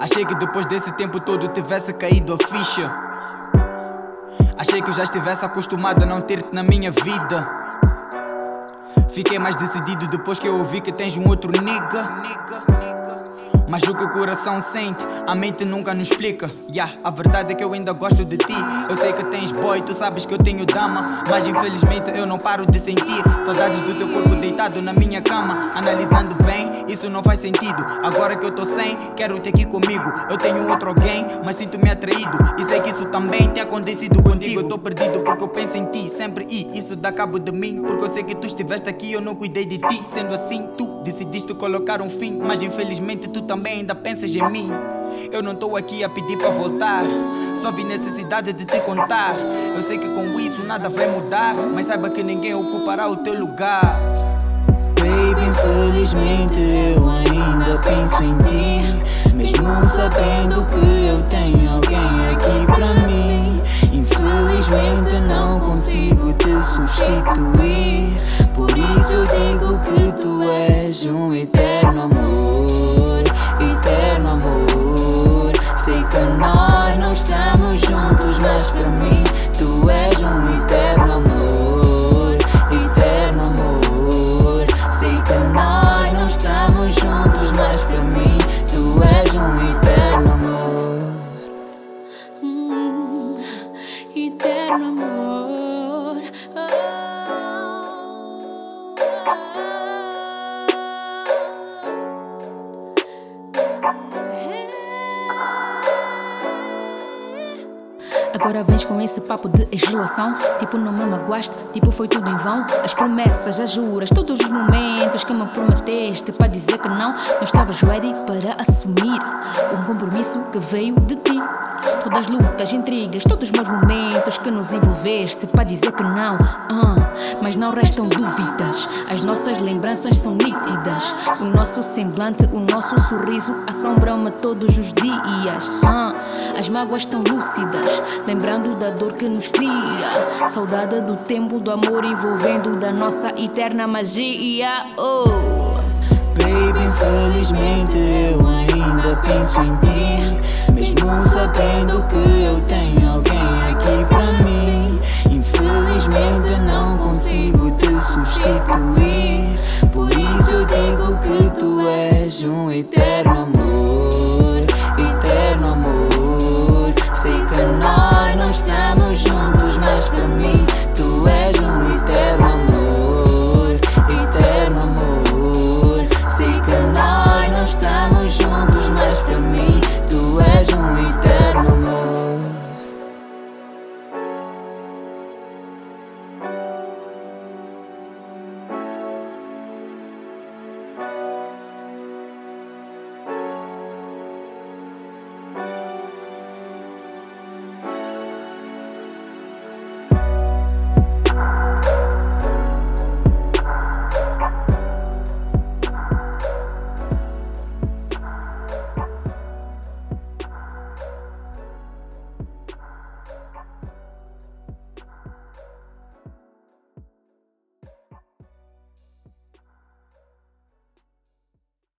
Achei que depois desse tempo todo tivesse caído a ficha. Achei que eu já estivesse acostumado a não ter-te na minha vida. Fiquei mais decidido depois que eu ouvi que tens um outro nigga. Mas o que o coração sente, a mente nunca nos explica. Yeah, a verdade é que eu ainda gosto de ti. Eu sei que tens boy, tu sabes que eu tenho dama. Mas infelizmente eu não paro de sentir saudades do teu corpo deitado na minha cama. Analisando bem, isso não faz sentido. Agora que eu tô sem, quero ter aqui comigo. Eu tenho outro alguém, mas sinto-me atraído. E sei que isso também tem acontecido contigo. Eu tô perdido porque eu penso em ti sempre. E isso dá cabo de mim. Porque eu sei que tu estiveste aqui, eu não cuidei de ti. Sendo assim, tu decidiste colocar um fim. Mas infelizmente tu também também ainda pensas em mim. Eu não estou aqui a pedir para voltar, só vi necessidade de te contar. Eu sei que com isso nada vai mudar, mas saiba que ninguém ocupará o teu lugar. Infelizmente eu ainda penso em ti. Mesmo sabendo que eu tenho alguém aqui pra mim. Infelizmente não consigo te substituir. Por isso eu digo que tu és um eterno amor eterno amor. Sei que não Agora vens com esse papo de ex-relação. Tipo, não me magoaste, tipo, foi tudo em vão. As promessas, as juras, todos os momentos que me prometeste para dizer que não. Não estavas ready para assumir um compromisso que veio de ti. Todas as lutas, intrigas, todos os meus momentos que nos envolveste para dizer que não. Uh, mas não restam dúvidas, as nossas lembranças são nítidas. O nosso semblante, o nosso sorriso assombram-me todos os dias. Uh, as mágoas estão lúcidas lembrando da dor que nos cria. Saudade do tempo do amor envolvendo da nossa eterna magia. Oh. Baby, infelizmente eu ainda penso em ti. Mesmo sabendo que eu tenho alguém aqui pra mim. Infelizmente não consigo te substituir. Por isso eu digo que tu és um eterno amor. Bye.